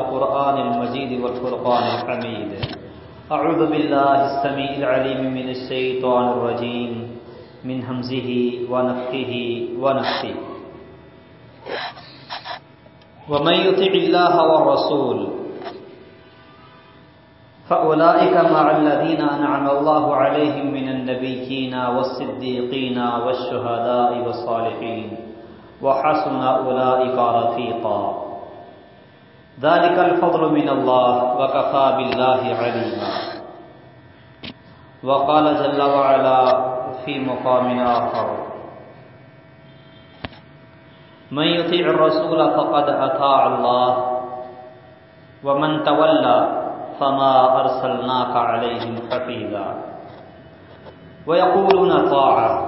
القرآن المجيد والفرقان الحميد. أعوذ بالله السميع العليم من الشيطان الرجيم. من همزه ونفخه ونفخه. ومن يطع الله والرسول، فأولئك مع الذين أنعم الله عليهم من النبيين والصديقين والشهداء والصالحين. وحسن أولئك رفيقا. ذلك الفضل من الله وكفى بالله عليما. وقال جل وعلا في مقام آخر. من يطيع الرسول فقد أطاع الله، ومن تولى فما أرسلناك عليهم حفيظا. ويقولون طاعة.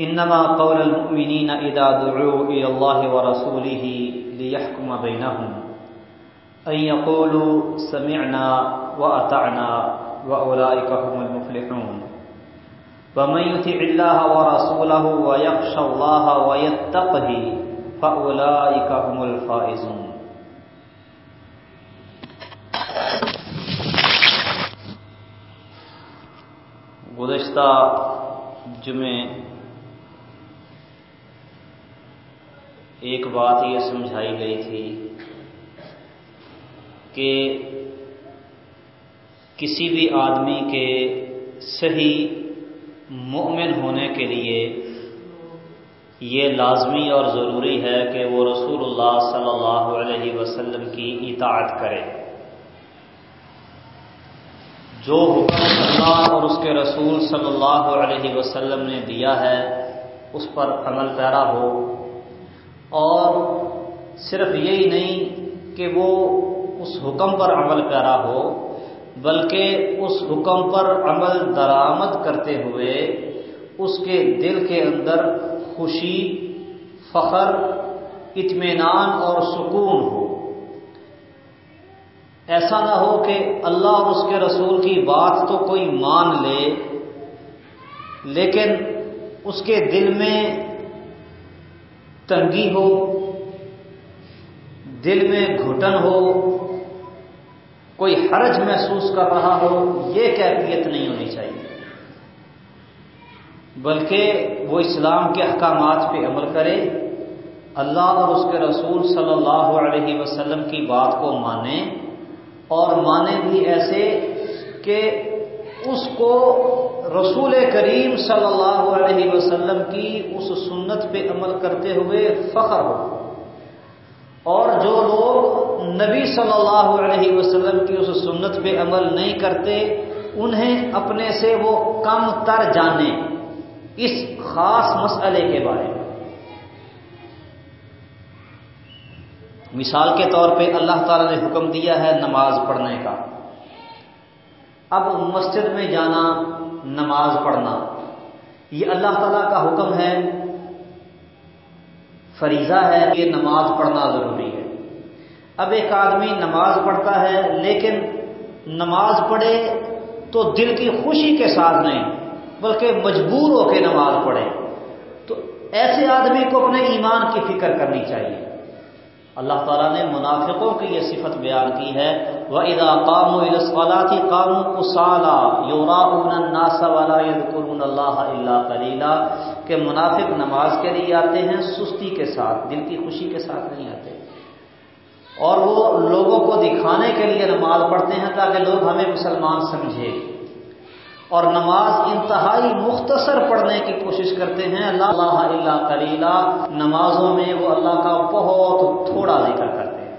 إنما قول المؤمنين إذا دعوا إلى الله ورسوله ليحكم بينهم. أن يقولوا سمعنا وأطعنا وأولئك هم المفلحون. ومن يطع الله ورسوله ويخشى الله ويتقه فأولئك هم الفائزون. گزشتہ جمعے ایک بات یہ سمجھائی گئی تھی کہ کسی بھی آدمی کے صحیح مومن ہونے کے لیے یہ لازمی اور ضروری ہے کہ وہ رسول اللہ صلی اللہ علیہ وسلم کی اطاعت کرے۔ جو حکم اللہ اور اس کے رسول صلی اللہ علیہ وسلم نے دیا ہے، اس پر عمل پیرا ہو۔ اور صرف یہی نہیں کہ وہ اس حکم پر عمل پیرا ہو، بلکہ اس حکم پر عمل درآمد کرتے ہوئے اس کے دل کے اندر خوشی، فخر، اطمینان اور سکون ہو۔ ایسا نہ ہو کہ اللہ اور اس کے رسول کی بات تو کوئی مان لے، لیکن اس کے دل میں تنگی ہو، دل میں گھٹن ہو، کوئی حرج محسوس کر رہا ہو، یہ کیفیت نہیں ہونی چاہیے۔ بلکہ وہ اسلام کے احکامات پہ عمل کرے، اللہ اور اس کے رسول صلی اللہ علیہ وسلم کی بات کو مانے، اور مانے بھی ایسے کہ اس کو رسول کریم صلی اللہ علیہ وسلم کی اس سنت پہ عمل کرتے ہوئے فخر ہو۔ اور جو لوگ نبی صلی اللہ علیہ وسلم کی اس سنت پہ عمل نہیں کرتے، انہیں اپنے سے وہ کم تر جانے۔ اس خاص مسئلے کے بارے میں۔ مثال کے طور پہ اللہ تعالی نے حکم دیا ہے نماز پڑھنے کا۔ اب مسجد میں جانا نماز پڑھنا۔ یہ اللہ تعالیٰ کا حکم ہے، فریضہ ہے یہ نماز پڑھنا ضروری ہے۔ اب ایک آدمی نماز پڑھتا ہے، لیکن نماز پڑھے تو دل کی خوشی کے ساتھ نہیں، بلکہ مجبور ہو کے نماز پڑھے۔ تو ایسے آدمی کو اپنے ایمان کی فکر کرنی چاہیے۔ اللہ تعالیٰ نے منافقوں کی یہ صفت بیان کی ہے وہ ادا قام ولاتی قام اسالا یورا الناس والا اللہ اللہ کلیلہ کہ منافق نماز کے لیے آتے ہیں، سستی کے ساتھ، دل کی خوشی کے ساتھ نہیں آتے۔ اور وہ لوگوں کو دکھانے کے لیے نماز پڑھتے ہیں تاکہ لوگ ہمیں مسلمان سمجھے اور نماز انتہائی مختصر پڑھنے کی کوشش کرتے ہیں۔ اللہ اللہ اللہ کلیلہ نمازوں میں وہ اللہ کا بہت تھوڑا ذکر کرتے ہیں۔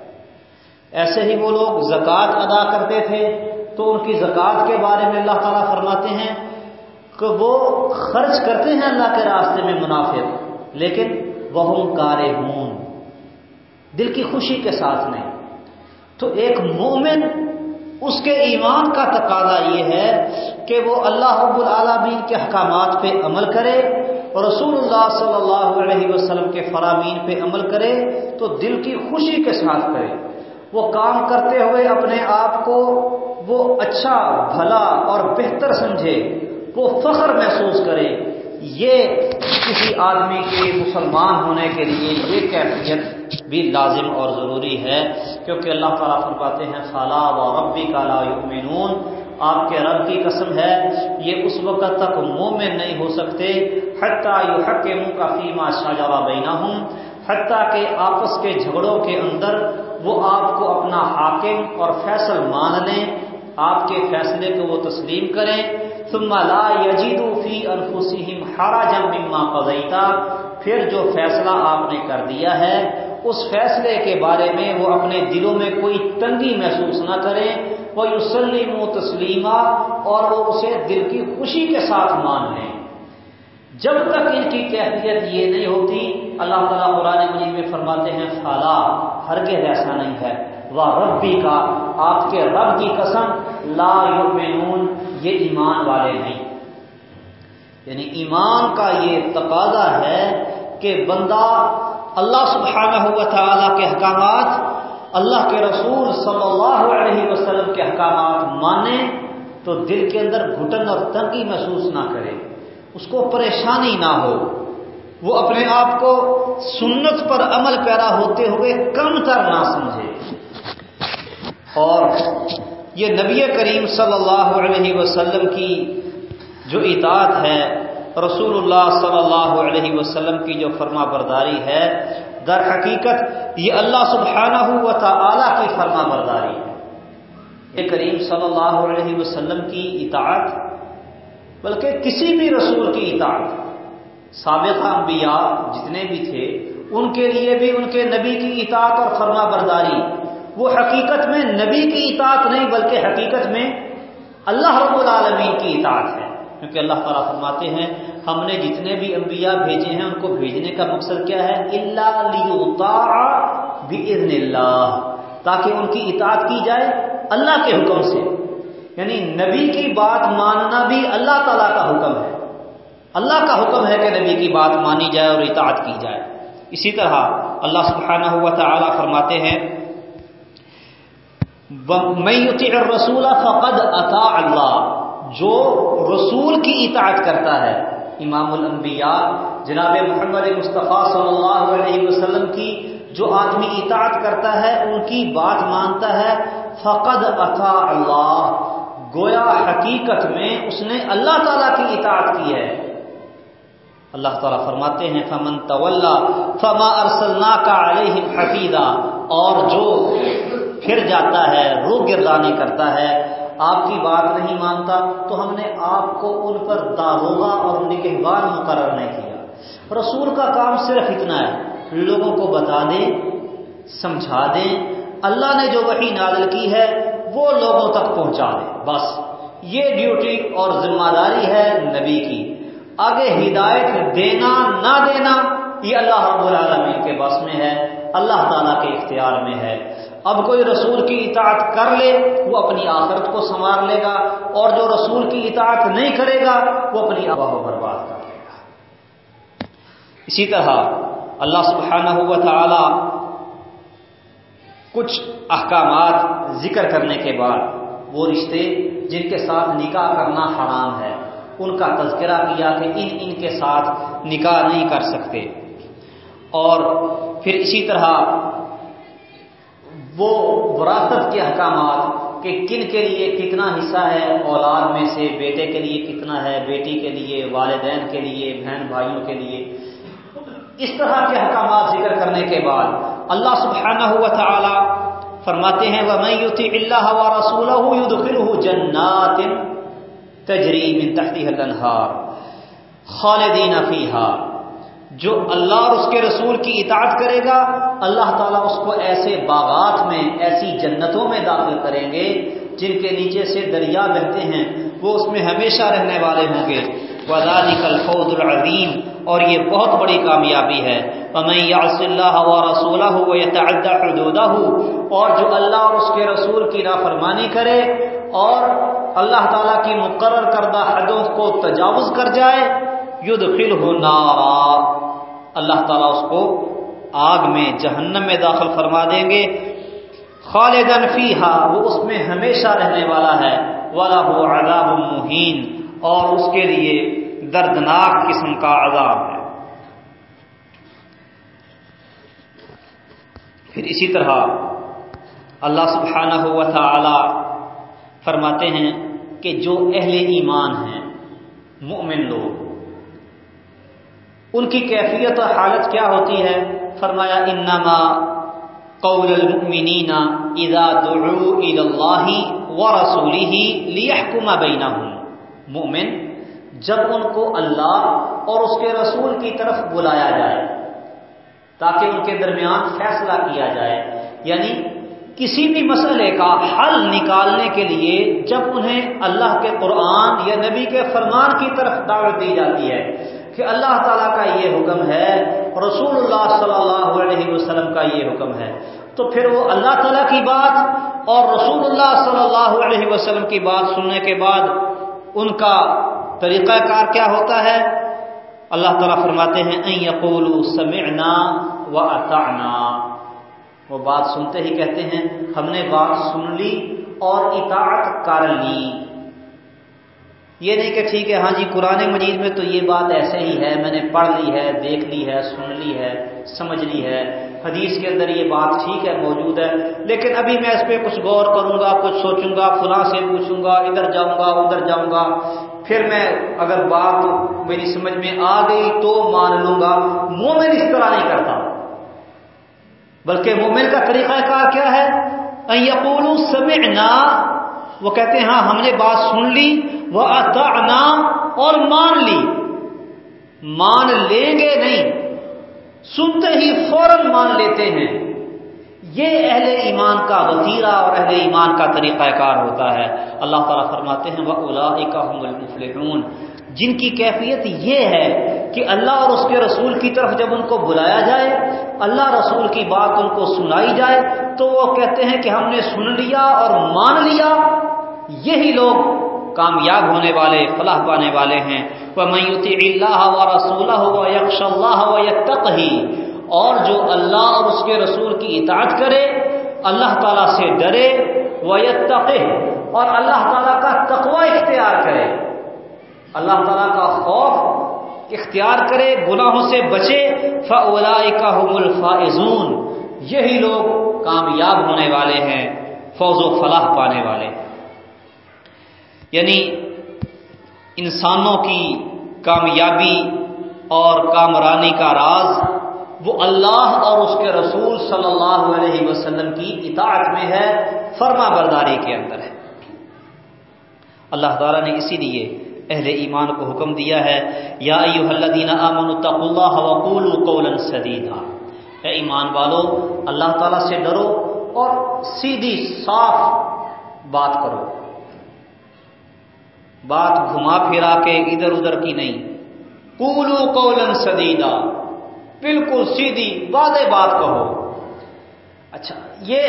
ایسے ہی وہ لوگ زکوٰۃ ادا کرتے تھے، تو ان کی زکوٰۃ کے بارے میں اللہ تعالیٰ فرماتے ہیں کہ وہ خرچ کرتے ہیں اللہ کے راستے میں منافق، لیکن وہ کارے ہون دل کی خوشی کے ساتھ نہیں۔ تو ایک مومن اس کے ایمان کا تقاضا یہ ہے کہ وہ اللہ رب العالمین کے حکامات پہ عمل کرے اور رسول اللہ صلی اللہ علیہ وسلم کے فرامین پہ عمل کرے تو دل کی خوشی کے ساتھ کرے۔ وہ کام کرتے ہوئے اپنے آپ کو وہ اچھا بھلا اور بہتر سمجھے، وہ فخر محسوس کرے۔ یہ کسی آدمی کے مسلمان ہونے کے لیے یہ کیفیت بھی لازم اور ضروری ہے، کیونکہ اللہ تعالیٰ فرماتے ہیں خالہ و ربی کا لا یؤمنون آپ کے رب کی قسم ہے، یہ اس وقت تک مومن نہیں ہو سکتے، حتیٰ یو حق منہ کا فیما شاہجہ بینا ہوں حتیٰ کہ آپس کے جھگڑوں کے اندر وہ آپ کو اپنا حاکم اور فیصل مان لیں، آپ کے فیصلے کو وہ تسلیم کریں۔ ثم لا يجدوا فی انفسهم حرجا مما قضيت پھر جو فیصلہ آپ نے کر دیا ہے، اس فیصلے کے بارے میں وہ اپنے دلوں میں کوئی تنگی محسوس نہ کریں وہ یوسلیم و تسلیمہ اور وہ اسے دل کی خوشی کے ساتھ مان لیں۔ جب تک ان کی کیفیت یہ نہیں ہوتی، اللہ تعالیٰ قرآن مجید میں فرماتے ہیں خالہ ہرگز ایسا نہیں ہے۔ وہ ربی کا، آپ کے رب کی قسم، لا یؤمنون، یہ ایمان والے نہیں۔ یعنی ایمان کا یہ تقاضا ہے کہ بندہ اللہ سبحانہ ہوا تعالیٰ کے احکامات، اللہ کے رسول صلی اللہ علیہ وسلم کے احکامات مانے تو دل کے اندر گھٹن اور تنگی محسوس نہ کرے۔ اس کو پریشانی نہ ہو۔ وہ اپنے آپ کو سنت پر عمل پیرا ہوتے ہوئے کم تر نہ سمجھے۔ اور یہ نبی کریم صلی اللہ علیہ وسلم کی جو اطاعت ہے، رسول اللہ صلی اللہ علیہ وسلم کی جو فرما برداری ہے، در حقیقت یہ اللہ سبحانہ و تعالی کی فرما برداری ہے۔ یہ کریم صلی اللہ علیہ وسلم کی اطاعت بلکہ کسی بھی رسول کی اطاعت سابقہ انبیاء جتنے بھی تھے، ان کے لیے بھی ان کے نبی کی اطاعت اور فرما برداری، وہ حقیقت میں نبی کی اطاعت نہیں، بلکہ حقیقت میں اللہ رب العالمین کی اطاعت ہے۔ کیونکہ اللہ تعالیٰ فرماتے ہیں، ہم نے جتنے بھی انبیاء بھیجے ہیں، ان کو بھیجنے کا مقصد کیا ہے؟ اللہ اللہ تاکہ ان کی اطاعت کی جائے اللہ کے حکم سے۔ یعنی نبی کی بات ماننا بھی اللہ تعالیٰ کا حکم ہے۔ اللہ کا حکم ہے کہ نبی کی بات مانی جائے اور اطاعت کی جائے۔ اسی طرح اللہ سبحانہ ہوا تعالیٰ فرماتے ہیں میں رسول فقد اطاع اللہ جو رسول کی اطاعت کرتا ہے، امام الانبیاء، جناب محمد مصطفیٰ صلی اللہ علیہ وسلم کی جو آدمی اطاعت کرتا ہے، ان کی بات مانتا ہے، فقد اطاع اللہ گویا حقیقت میں اس نے اللہ تعالیٰ کی اطاعت کی ہے۔ اللہ تعالیٰ فرماتے ہیں، فمن طول فما ارسلنا کا علیہ حفیظہ اور جو پھر جاتا ہے، رو گردانی کرتا ہے، آپ کی بات نہیں مانتا تو ہم نے آپ کو ان پر داروغہ اور نگہبان مقرر نہیں کیا۔ رسول کا کام صرف اتنا ہے، لوگوں کو بتا دیں، سمجھا دیں۔ اللہ نے جو وہی نازل کی ہے وہ لوگوں تک پہنچا دیں بس، یہ ڈیوٹی اور ذمہ داری ہے نبی کی۔ آگے ہدایت دینا، نہ دینا، یہ اللہ رب العالمین کے بس میں ہے۔ اللہ تعالیٰ کے اختیار میں ہے۔ اب کوئی رسول کی اطاعت کر لے، وہ اپنی آخرت کو سنوار لے گا۔ اور جو رسول کی اطاعت نہیں کرے گا، وہ اپنی آبا و برباد کر لے گا۔ اسی طرح اللہ سبحانہ ہوا تعالی کچھ احکامات ذکر کرنے کے بعد وہ رشتے جن کے ساتھ نکاح کرنا حرام ہے، ان کا تذکرہ کیا کہ ان ان کے ساتھ نکاح نہیں کر سکتے۔ اور پھر اسی طرح وہ وراثت کے احکامات کہ کن کے لیے کتنا حصہ ہے، اولاد میں سے، بیٹے کے لیے کتنا ہے، بیٹی کے لیے، والدین کے لیے، بہن بھائیوں کے لیے۔ اس طرح کے احکامات ذکر کرنے کے بعد اللہ سبحانہ ہوا تعالی فرماتے ہیں وہ میں یوتی اللہ و رسول ہوں جنات تجری من تحتی الانہار خالدین فیہا جو اللہ اور اس کے رسول کی اطاعت کرے گا، اللہ تعالیٰ اس کو ایسے باغات میں، ایسی جنتوں میں داخل کریں گے، جن کے نیچے سے دریا بہتے ہیں۔ وہ اس میں ہمیشہ رہنے والے ہوں گے۔ وزانی کل العظیم اور یہ بہت بڑی کامیابی ہے۔ اللہ و رسول اور جو اللہ اور اس کے رسول کی نافرمانی کرے اور اللہ تعالیٰ کی مقرر کردہ حدوں کو تجاوز کر جائے ید فل اللہ تعالیٰ اس کو آگ میں جہنم میں داخل فرما دیں گے۔ خالدن فیحا وہ اس میں ہمیشہ رہنے والا ہے۔ والا ہو عذاب مہین اور اس کے لیے دردناک قسم کا عذاب ہے۔ پھر اسی طرح اللہ سبحانہ ہوا تھا فرماتے ہیں کہ جو اہل ایمان ہیں مؤمن لوگ، ان کی کیفیت اور حالت کیا ہوتی ہے؟ فرمایا، انما قول المؤمنین اذا دعوا الى الله ورسوله ليحكم بينهم مؤمن جب ان کو اللہ اور اس کے رسول کی طرف بلایا جائے تاکہ ان کے درمیان فیصلہ کیا جائے۔ یعنی کسی بھی مسئلے کا حل نکالنے کے لیے جب انہیں اللہ کے قرآن یا نبی کے فرمان کی طرف دعوت دی جاتی ہے کہ اللہ تعالیٰ کا یہ حکم ہے رسول اللہ صلی اللہ علیہ وسلم کا یہ حکم ہے، تو پھر وہ اللہ تعالیٰ کی بات اور رسول اللہ صلی اللہ علیہ وسلم کی بات سننے کے بعد ان کا طریقہ کار کیا ہوتا ہے؟ اللہ تعالیٰ فرماتے ہیں یقول سمعنا و اطعنا وہ بات سنتے ہی کہتے ہیں، ہم نے بات سن لی اور اطاعت کر لی. یہ نہیں کہ ٹھیک ہے ہاں جی قرآن مجید میں تو یہ بات ایسے ہی ہے، میں نے پڑھ لی ہے، دیکھ لی ہے، سن لی ہے، سمجھ لی ہے۔ حدیث کے اندر یہ بات ٹھیک ہے، موجود ہے، لیکن ابھی میں اس پہ کچھ غور کروں گا، کچھ سوچوں گا، فلاں سے پوچھوں گا، ادھر جاؤں گا، ادھر جاؤں گا۔ پھر میں اگر بات میری سمجھ میں آ گئی تو مان لوں گا، مومن اس طرح نہیں کرتا۔ بلکہ مومن کا طریقہ کار کیا ہے؟ سمعنا۔ وہ کہتے ہیں ہاں ہم نے بات سن لی، وہ اور مان لی۔ مان لیں گے نہیں، سنتے ہی فوراً مان لیتے ہیں۔ یہ اہل ایمان کا وطیرہ اور اہل ایمان کا طریقہ کار ہوتا ہے۔ اللہ تعالیٰ فرماتے ہیں وہ اولا المفلحون۔ جن کی کیفیت یہ ہے کہ اللہ اور اس کے رسول کی طرف جب ان کو بلایا جائے، اللہ رسول کی بات ان کو سنائی جائے، تو وہ کہتے ہیں کہ ہم نے سن لیا اور مان لیا۔ یہی لوگ کامیاب ہونے والے، فلاح پانے والے ہیں۔ وہ میوتی اللہ و رسول ہو یکش اللہ و یک اور جو اللہ اور اس کے رسول کی اطاعت کرے، اللہ تعالیٰ سے ڈرے وہ اور اللہ تعالیٰ کا تقوی اختیار کرے۔ اللہ تعالیٰ کا خوف اختیار کرے، گناہوں سے بچے۔ فلا کا الفائزون۔ یہی لوگ کامیاب ہونے والے ہیں، فوز و فلاح پانے والے۔ یعنی انسانوں کی کامیابی اور کامرانی کا راز وہ اللہ اور اس کے رسول صلی اللہ علیہ وسلم کی اطاعت میں ہے، فرما برداری کے اندر ہے۔ اللہ تعالیٰ نے اسی لیے اہل ایمان کو حکم دیا ہے، یا اتقوا اللہ وقولوا قولا سدیدا۔ اے ایمان والو، اللہ تعالیٰ سے ڈرو اور سیدھی صاف بات کرو۔ بات گھما پھرا کے ادھر ادھر کی نہیں۔ قولوا قولا سدیدا۔ بالکل سیدھی واضح بات کہو۔ اچھا یہ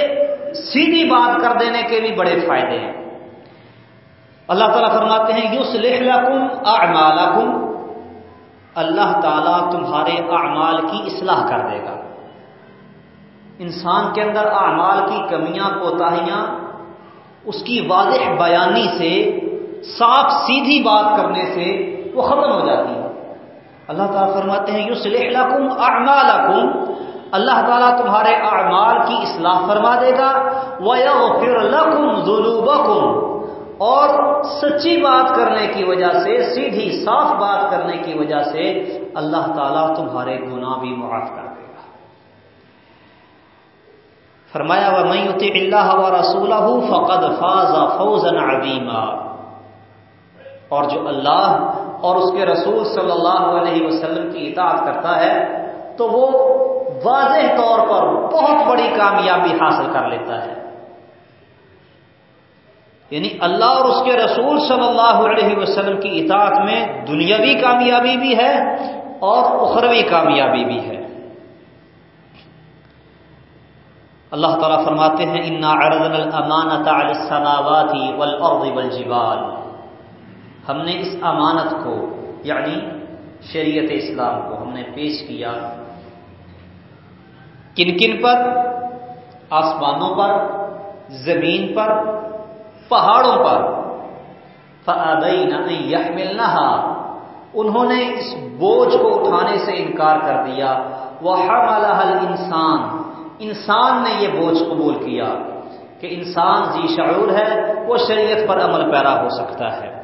سیدھی بات کر دینے کے بھی بڑے فائدے ہیں۔ اللہ تعالیٰ فرماتے ہیں یوس لکم اعمالکم، اللہ تعالیٰ تمہارے اعمال کی اصلاح کر دے گا۔ انسان کے اندر اعمال کی کمیاں، کوتاہیاں، اس کی واضح بیانی سے، صاف سیدھی بات کرنے سے وہ ختم ہو جاتی ہے اللہ تعالیٰ فرماتے ہیں یوس لکم اعمالکم. اللہ تعالیٰ تمہارے اعمال کی اصلاح فرما دے گا، وَيَغْفِرْ لَكُمْ ذُنُوبَكُمْ۔ اور سچی بات کرنے کی وجہ سے، سیدھی صاف بات کرنے کی وجہ سے اللہ تعالیٰ تمہارے گناہ بھی معاف کر دے گا۔ فرمایا و میں اللہ و رسول فقد فاز فوزن عظیما اور جو اللہ اور اس کے رسول صلی اللہ علیہ وسلم کی اطاعت کرتا ہے، تو وہ واضح طور پر بہت بڑی کامیابی حاصل کر لیتا ہے۔ یعنی اللہ اور اس کے رسول صلی اللہ علیہ وسلم کی اطاعت میں دنیاوی کامیابی بھی ہے اور اخروی کامیابی بھی ہے۔ اللہ تعالیٰ فرماتے ہیں، انا اردن الامانت علی السماوات والارض والجبال ہم نے اس امانت کو یعنی شریعت اسلام کو ہم نے پیش کیا۔ کن کن پر؟ آسمانوں پر، زمین پر، پہاڑوں پر۔ يحملنها۔ انہوں نے اس بوجھ کو اٹھانے سے انکار کر دیا۔ وہ انسان انسان نے یہ بوجھ قبول کیا کہ انسان ذی شعور ہے، وہ شریعت پر عمل پیرا ہو سکتا ہے۔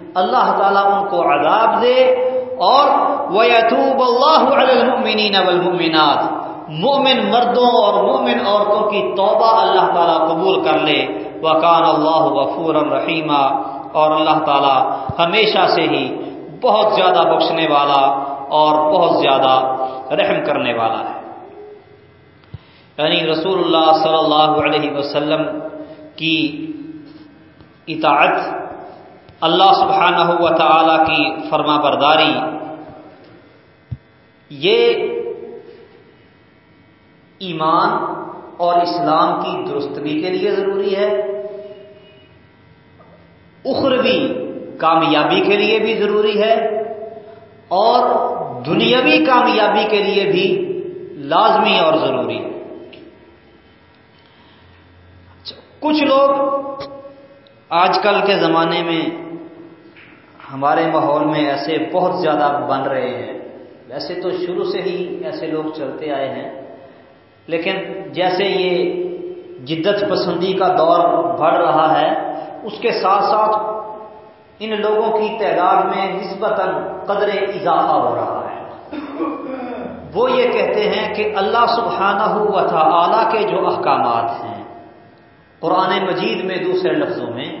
اللہ تعالیٰ ان کو عذاب دے اور وَيَتُوبَ اللَّهُ عَلَى الْمُؤْمِنِينَ وَالْمُؤْمِنَاتِ مومن مردوں اور مومن عورتوں کی توبہ اللہ تعالیٰ قبول کر لے۔ وَقَانَ اللَّهُ غَفُورًا رَحِيمًا۔ اور اللہ تعالیٰ ہمیشہ سے ہی بہت زیادہ بخشنے والا اور بہت زیادہ رحم کرنے والا ہے۔ یعنی رسول اللہ صلی اللہ علیہ وسلم کی اطاعت اللہ سبحانہ و تعالی کی فرما برداری، یہ ایمان اور اسلام کی درستگی کے لیے ضروری ہے، اخروی کامیابی کے لیے بھی ضروری ہے، اور دنیاوی کامیابی کے لیے بھی لازمی اور ضروری ہے۔ اچھا، کچھ لوگ آج کل کے زمانے میں ہمارے ماحول میں ایسے بہت زیادہ بن رہے ہیں۔ ویسے تو شروع سے ہی ایسے لوگ چلتے آئے ہیں، لیکن جیسے یہ جدت پسندی کا دور بڑھ رہا ہے، اس کے ساتھ ساتھ ان لوگوں کی تعداد میں نسبتاً قدر اضافہ ہو رہا ہے۔ وہ یہ کہتے ہیں کہ اللہ سبحانہ و تعالی کے جو احکامات ہیں، قرآن مجید میں دوسرے لفظوں میں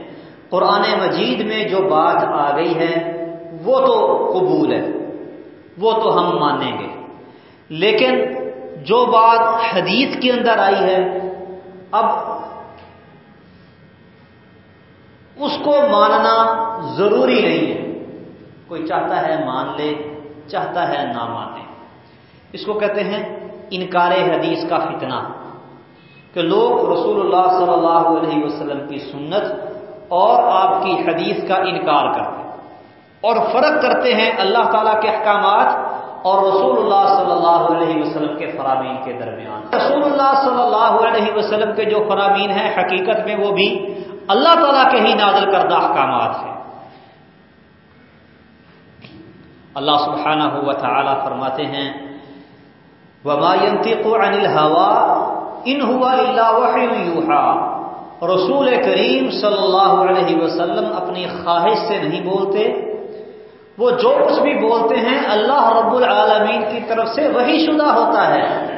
قرآن مجید میں جو بات آ گئی ہے، وہ تو قبول ہے، وہ تو ہم مانیں گے۔ لیکن جو بات حدیث کے اندر آئی ہے، اب اس کو ماننا ضروری نہیں ہے۔ کوئی چاہتا ہے مان لے، چاہتا ہے نہ مانے۔ اس کو کہتے ہیں انکار حدیث کا فتنہ۔ کہ لوگ رسول اللہ صلی اللہ علیہ وسلم کی سنت اور آپ کی حدیث کا انکار کرتے ہیں۔ اور فرق کرتے ہیں اللہ تعالی کے احکامات اور رسول اللہ صلی اللہ علیہ وسلم کے فرامین کے درمیان۔ رسول اللہ صلی اللہ علیہ وسلم کے جو فرامین ہیں، حقیقت میں وہ بھی اللہ تعالیٰ کے ہی نازل کردہ احکامات ہیں۔ اللہ سبحانہ ہوا تعالیٰ فرماتے ہیں، وما ينطق عن الهوى ان هو الا وحي يوحى۔ رسول کریم صلی اللہ علیہ وسلم اپنی خواہش سے نہیں بولتے۔ وہ جو کچھ بھی بولتے ہیں، اللہ رب العالمین کی طرف سے وہی شدہ ہوتا ہے۔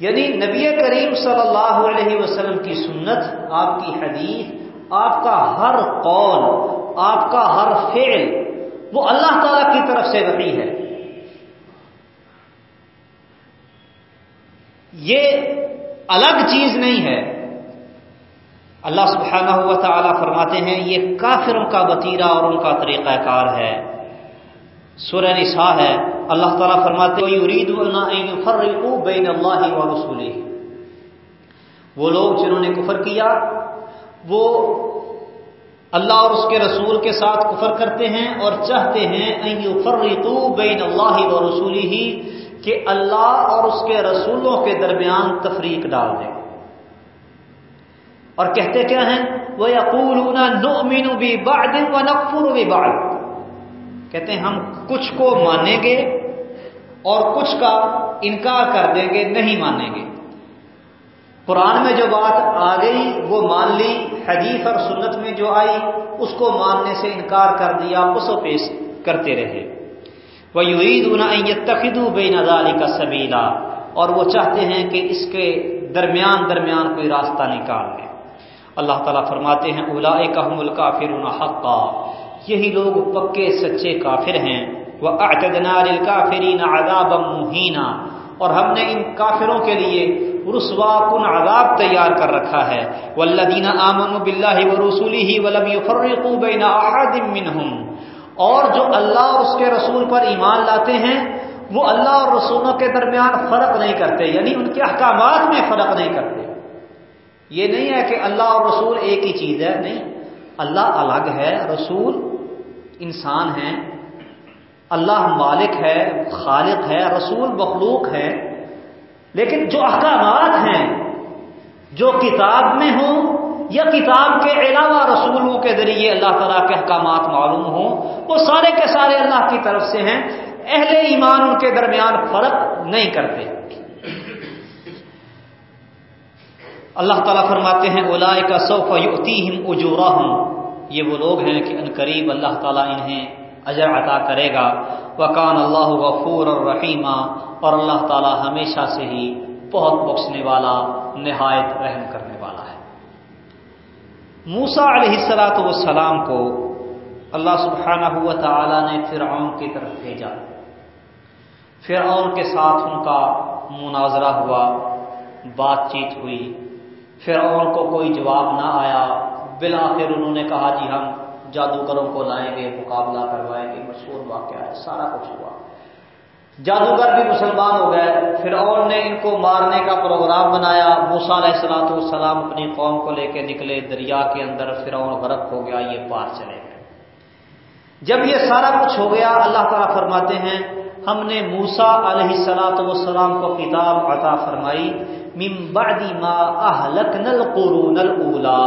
یعنی نبی کریم صلی اللہ علیہ وسلم کی سنت، آپ کی حدیث، آپ کا ہر قول، آپ کا ہر فعل، وہ اللہ تعالی کی طرف سے وحی ہے۔ یہ الگ چیز نہیں ہے۔ اللہ سبحانہ ہوا تعالیٰ فرماتے ہیں، یہ کافروں کا بطیرہ اور ان کا طریقہ کار ہے۔ سورہ نساء ہے۔ اللہ تعالیٰ فرماتے بین اللہ و رسول وہ لوگ جنہوں نے کفر کیا، وہ اللہ اور اس کے رسول کے ساتھ کفر کرتے ہیں اور چاہتے ہیں بین اللہ و رسول ہی کہ اللہ اور اس کے رسولوں کے درمیان تفریق ڈال دیں۔ اور کہتے کیا ہیں؟ وہ یقول نو مینو بھی باد و نقفر بھی کہتے ہیں، ہم کچھ کو مانیں گے اور کچھ کا انکار کر دیں گے، نہیں مانیں گے۔ قرآن میں جو بات آ گئی، وہ مان لی، حدیث اور سنت میں جو آئی، اس کو ماننے سے انکار کر دیا پسو پیش کرتے رہے۔ وہ یعید ان تقید بے نظاری کا سبیلا اور وہ چاہتے ہیں کہ اس کے درمیان درمیان کوئی راستہ نکال لیں اللہ تعالیٰ فرماتے ہیں اولا کام الکافر حقا۔ یہی لوگ پکے سچے کافر ہیں۔ وہ کافری نہ مہینہ اور ہم نے ان کافروں کے لیے رسوا کن عذاب تیار کر رکھا ہے۔ والذین آمنوا باللہ ورسوله ولم يفرقوا بین احد منهم۔ اور جو اللہ اور اس کے رسول پر ایمان لاتے ہیں، وہ اللہ اور رسولوں کے درمیان فرق نہیں کرتے یعنی ان کے احکامات میں فرق نہیں کرتے۔ یہ نہیں ہے کہ اللہ اور رسول ایک ہی چیز ہے، نہیں۔ اللہ الگ ہے، رسول انسان ہے اللہ مالک ہے، خالق ہے، رسول مخلوق ہے۔ لیکن جو احکامات ہیں، جو کتاب میں ہوں یا کتاب کے علاوہ رسولوں کے ذریعے اللہ تعالیٰ کے احکامات معلوم ہوں، وہ سارے کے سارے اللہ کی طرف سے ہیں۔ اہل ایمان ان کے درمیان فرق نہیں کرتے۔ اللہ تعالیٰ فرماتے ہیں اولا کا سوف یوتی اجورا یہ وہ لوگ ہیں کہ ان قریب اللہ تعالیٰ انہیں اجر عطا کرے گا۔ وکان اللہ غفور اور رحیمہ اور اللہ تعالیٰ ہمیشہ سے ہی بہت بخشنے والا، نہایت رحم کرنے والا ہے۔ موسا علیہ السلاۃ والسلام کو اللہ سبحانہ ہوا تعالیٰ نے فرعون کی طرف بھیجا۔ فرعون کے ساتھ ان کا مناظرہ ہوا، بات چیت ہوئی۔ فرعون کو کوئی جواب نہ آیا۔ بلاخر انہوں نے کہا جی ہم جادوگروں کو لائیں گے، مقابلہ کروائیں گے۔ مشہور واقعہ ہے، سارا کچھ ہوا۔ جادوگر بھی مسلمان ہو گئے۔ پھر اور نے ان کو مارنے کا پروگرام بنایا۔ موسا علیہ السلاۃ والسلام اپنی قوم کو لے کے نکلے۔ دریا کے اندر فرعون غرق ہو گیا، یہ پار چلے گئے۔ جب یہ سارا کچھ ہو گیا، اللہ تعالیٰ فرماتے ہیں، ہم نے موسا علیہ السلاۃ والسلام کو کتاب عطا فرمائی۔ بعد ما اہلکن القرون الاولا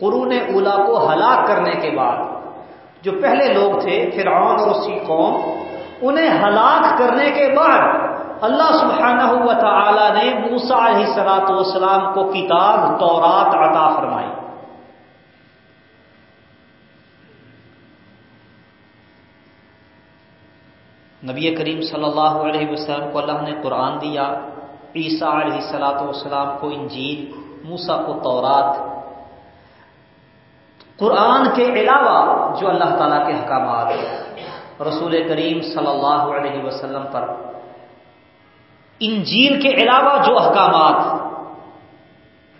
قرون اولا کو ہلاک کرنے کے بعد جو پہلے لوگ تھے، فرعون اور اسی قوم، انہیں ہلاک کرنے کے بعد اللہ سبحانہ و تعالی نے موسا علیہ سلاۃ والسلام کو کتاب تورات عطا فرمائی۔ نبی کریم صلی اللہ علیہ وسلم کو اللہ نے قرآن دیا۔ عیسیٰ علیہ سلاۃ والسلام کو انجیل موسا کو تورات۔ قرآن کے علاوہ جو اللہ تعالیٰ کے حکامات رسول کریم صلی اللہ علیہ وسلم پر۔ انجیل کے علاوہ جو احکامات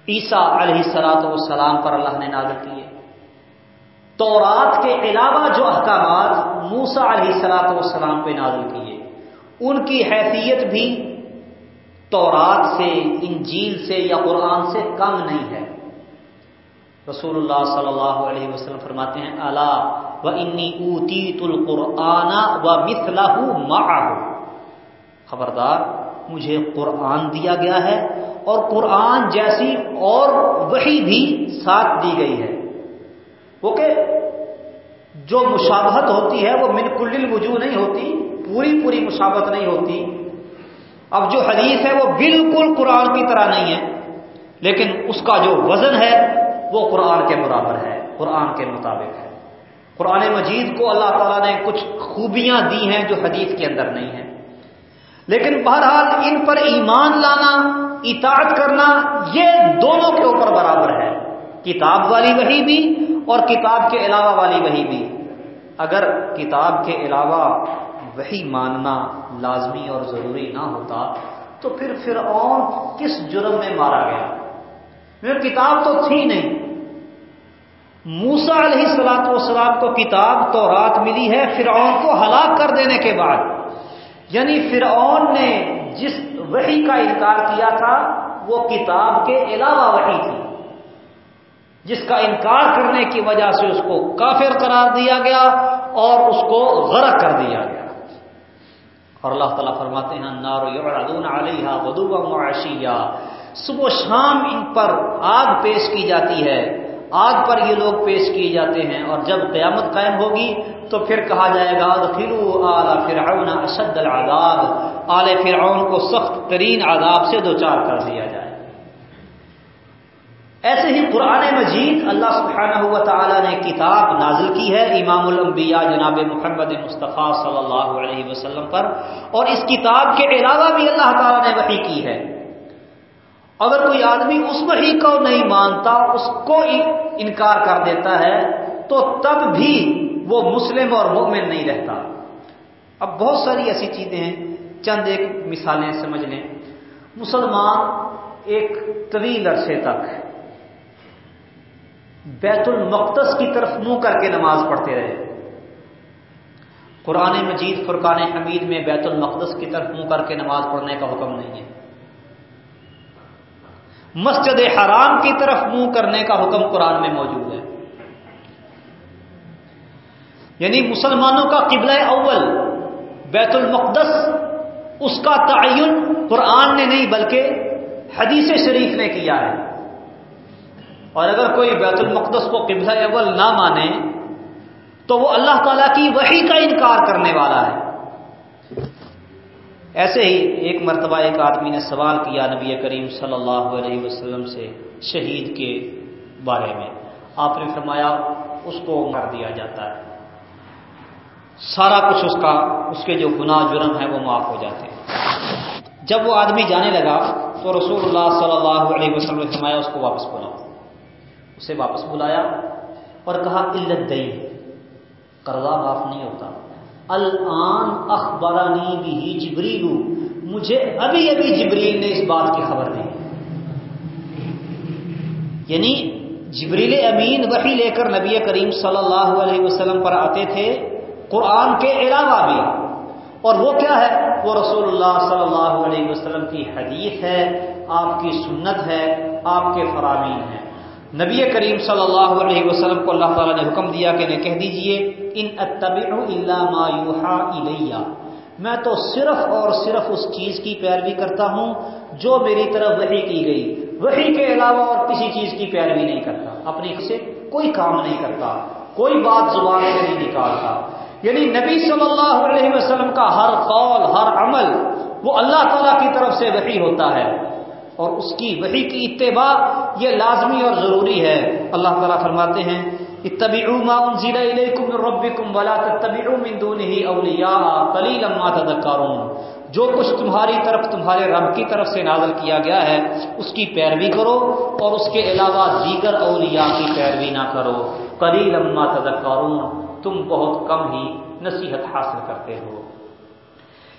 عیسیٰ علیہ سلاۃ والسلام پر اللہ نے نازل کیے۔ تورات کے علاوہ جو احکامات موسا علیہ سلاۃ والسلام پہ نازل کیے۔ ان کی حیثیت بھی تورات سے، انجیل سے یا قرآن سے کم نہیں ہے۔ رسول اللہ صلی اللہ علیہ وسلم فرماتے ہیں اللہ و انی اوتی تل قرآن و خبردار، مجھے قرآن دیا گیا ہے اور قرآن جیسی اور وہی بھی ساتھ دی گئی ہے۔ وہ کہ جو مشابہت ہوتی ہے وہ من کل وجوہ نہیں ہوتی، پوری پوری مشابت نہیں ہوتی۔ اب جو حدیث ہے وہ بالکل قرآن کی طرح نہیں ہے، لیکن اس کا جو وزن ہے وہ قرآن کے برابر ہے، قرآن کے مطابق ہے۔ قرآن مجید کو اللہ تعالیٰ نے کچھ خوبیاں دی ہیں جو حدیث کے اندر نہیں ہیں۔ لیکن بہرحال ان پر ایمان لانا، اطاعت کرنا، یہ دونوں کے اوپر برابر ہے۔ کتاب والی وہی بھی اور کتاب کے علاوہ والی وہی بھی۔ اگر کتاب کے علاوہ وہی ماننا لازمی اور ضروری نہ ہوتا تو پھر فرعون کس جرم میں مارا گیا؟ کتاب تو تھی نہیں۔ موسا علیہ سلاط وسلام کو کتاب تو رات ملی ہے، فرعون کو ہلاک کر دینے کے بعد۔ یعنی فرعون نے جس وحی کا انکار کیا تھا، وہ کتاب کے علاوہ وحی تھی۔ جس کا انکار کرنے کی وجہ سے اس کو کافر قرار دیا گیا اور اس کو غرق کر دیا گیا۔ اور اللہ تعالیٰ فرماتے ہیں نارو علیہ ودو معاشیہ صبح و شام ان پر آگ پیش کی جاتی ہے۔ آگ پر یہ لوگ پیش کیے جاتے ہیں اور جب قیامت قائم ہوگی تو پھر کہا جائے گا اعلی فرعون اشد العذاب۔ آل فرعون کو سخت ترین عذاب سے دوچار کر دیا جائے۔ ایسے ہی قرآن مجید اللہ سبحانہ ہوا تعالیٰ نے کتاب نازل کی ہے امام الانبیاء جناب محمد مصطفیٰ صلی اللہ علیہ وسلم پر اور اس کتاب کے علاوہ بھی اللہ تعالیٰ نے وحی کی ہے۔ اگر کوئی آدمی اس وحی کو نہیں مانتا، اس کو انکار کر دیتا ہے، تو تب بھی وہ مسلم اور مومن نہیں رہتا۔ اب بہت ساری ایسی چیزیں ہیں، چند ایک مثالیں سمجھ لیں۔ مسلمان ایک طویل عرصے تک بیت المقدس کی طرف منہ کر کے نماز پڑھتے رہے۔ قرآن مجید، فرقان حمید میں بیت المقدس کی طرف منہ کر کے نماز پڑھنے کا حکم نہیں ہے۔ مسجد حرام کی طرف منہ کرنے کا حکم قرآن میں موجود ہے۔ یعنی مسلمانوں کا قبلہ اول بیت المقدس، اس کا تعین قرآن نے نہیں، بلکہ حدیث شریف نے کیا ہے۔ اور اگر کوئی بیت المقدس کو قبلہ اول نہ مانے، تو وہ اللہ تعالی کی وہی کا انکار کرنے والا ہے۔ ایسے ہی ایک مرتبہ ایک آدمی نے سوال کیا نبی کریم صلی اللہ علیہ وسلم سے شہید کے بارے میں۔ آپ نے فرمایا، اس کو مر دیا جاتا ہے۔ سارا کچھ اس کا، اس کے جو گناہ، جرم ہے وہ معاف ہو جاتے ہیں۔ جب وہ آدمی جانے لگا، تو رسول اللہ صلی اللہ علیہ وسلم نے فرمایا، اس کو واپس بلاؤ۔ اسے واپس بلایا اور کہا، علت دئی قرضہ معاف نہیں ہوتا. الان اخبارانی بھی جبریل مجھے ابھی ابھی جبریل نے اس بات کی خبر دی۔ یعنی جبریل امین وہی لے کر نبی کریم صلی اللہ علیہ وسلم پر آتے تھے، قرآن کے علاوہ بھی۔ اور وہ کیا ہے؟ وہ رسول اللہ صلی اللہ علیہ وسلم کی حدیث ہے، آپ کی سنت ہے، آپ کے فرامین ہیں۔ نبی کریم صلی اللہ علیہ وسلم کو اللہ تعالیٰ نے حکم دیا کہ کہہ دیجیے، ان ما یوحا الیہ. میں تو صرف اور صرف اس چیز کی پیروی کرتا ہوں جو میری طرف وحی کی گئی۔ وحی کے علاوہ اور کسی چیز کی پیروی نہیں کرتا۔ اپنی سے کوئی کام نہیں کرتا، کوئی بات زبان سے نہیں نکالتا۔ یعنی نبی صلی اللہ علیہ وسلم کا ہر قول، ہر عمل، وہ اللہ تعالیٰ کی طرف سے وحی ہوتا ہے۔ اور اس کی وحی کی اتباع یہ لازمی اور ضروری ہے۔ اللہ تعالیٰ فرماتے ہیں، اتبعوا ما انزل الیکم من ربکم ولا تتبعوا من دونه اولیاء قلیلا ما تذکرون۔ جو کچھ تمہاری طرف، تمہارے رب کی طرف سے نازل کیا گیا ہے، اس کی پیروی کرو اور اس کے علاوہ دیگر اولیاء کی پیروی نہ کرو۔ قلیلا ما تذکرون، تم بہت کم ہی نصیحت حاصل کرتے ہو۔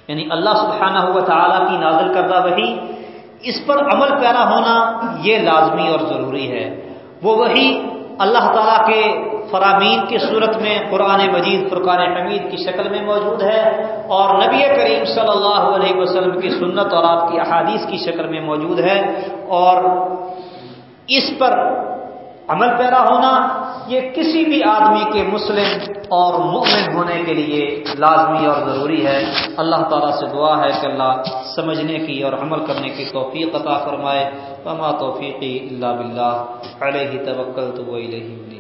یعنی اللہ سبحانہ ہوا تعالیٰ کی نازل کردہ وہی اس پر عمل پیرا ہونا یہ لازمی اور ضروری ہے۔ وہ وہی اللہ تعالیٰ کے فرامین کی صورت میں قرآن مجید، فرقان حمید کی شکل میں موجود ہے اور نبی کریم صلی اللہ علیہ وسلم کی سنت اور آپ کی احادیث کی شکل میں موجود ہے اور اس پر عمل پیرا ہونا یہ کسی بھی آدمی کے مسلم اور مؤمن ہونے کے لیے لازمی اور ضروری ہے۔ اللہ تعالیٰ سے دعا ہے کہ اللہ سمجھنے کی اور عمل کرنے کی توفیق عطا فرمائے۔ وما توفیقی اللہ بلّہ علیہ توکل تو وہ